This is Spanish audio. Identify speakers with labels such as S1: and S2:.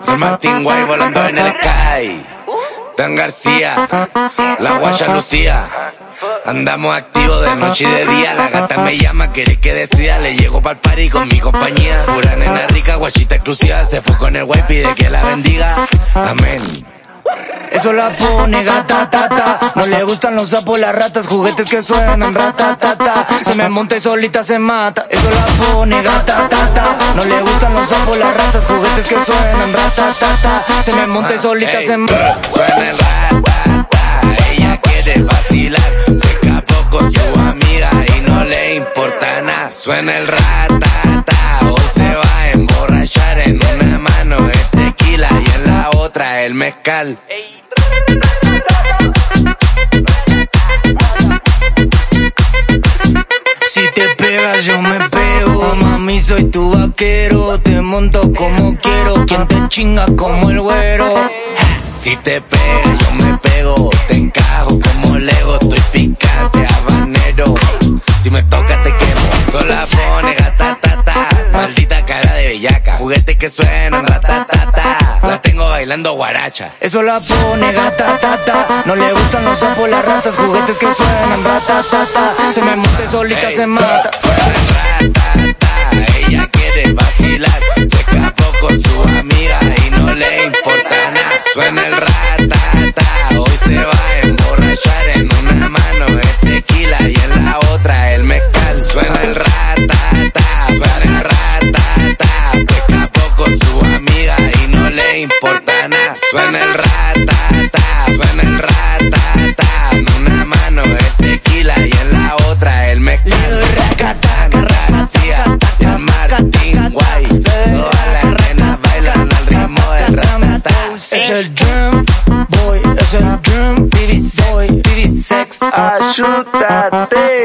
S1: Soy Martín Guay volando en el sky. Dan García, la guaya Lucía. Andamos activos de noche y de día. La gata me llama, quiere que decida. Le llego pa'l party con mi compañía. Pura nena rica, guachita exclusiva. Se fue con el guay, pide que la bendiga. Amén.
S2: Eso la pone gata, ta, No le gustan los sapos, las ratas, juguetes que suenan rata, ta, Se me monta y solita se mata. Eso la pone gata, ta, No le gustan los sapos, las ratas, juguetes que suenan rata, ta, Se me monta y solita se mata.
S1: Suena el rata, ella quiere vacilar. Se escapó con su amiga y no le importa nada. Suena el rata, hoy se va a emborrachar en una mano el tequila y en la otra el mezcal.
S2: Si te pegas yo me pego, mami soy tu vaquero, te monto como quiero, quien te chinga como el güero.
S1: Si te pegas yo me pego, te encajo que suenan ratatata bailando guaracha.
S2: Eso la pone gata, ta, No le gustan los sapos, las ratas, juguetes que suenan rata, ta, Se me monte solita, se mata.
S1: Importa Suena el ratata, suena el ratata. En una mano es tequila y en la otra el mezcal. Racata, García y el Martín Guay. Todas las renas bailan al ritmo del ratata.
S2: Es el Dream Boy, es el Dream TV Boy, TV Sex.
S1: Ayúdate.